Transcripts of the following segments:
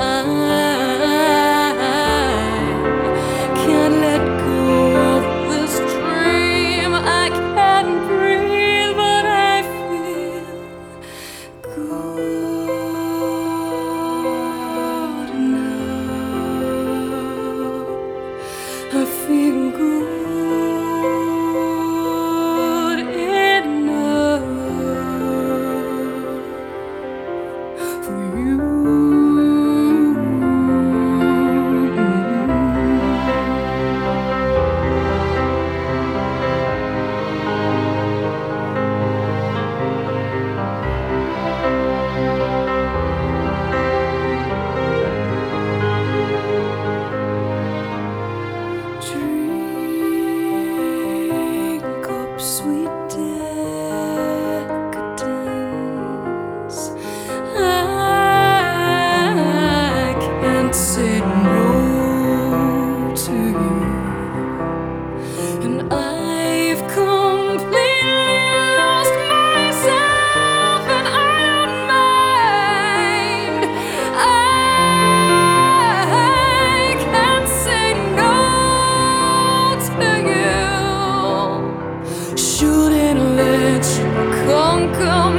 อาย sweet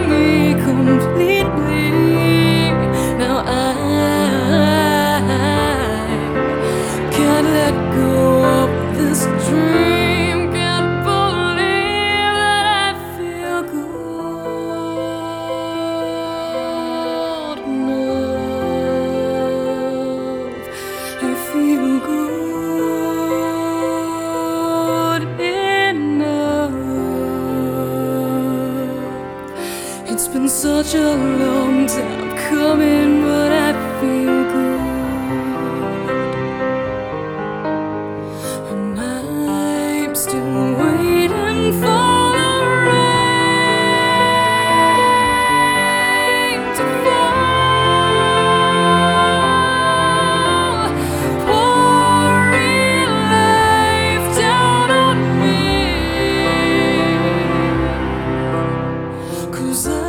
me completely. Now I can't let go of this dream. It's been such a long time coming, but I feel good. And I'm still waiting for the rain to fall, pouring life down on me. 'Cause I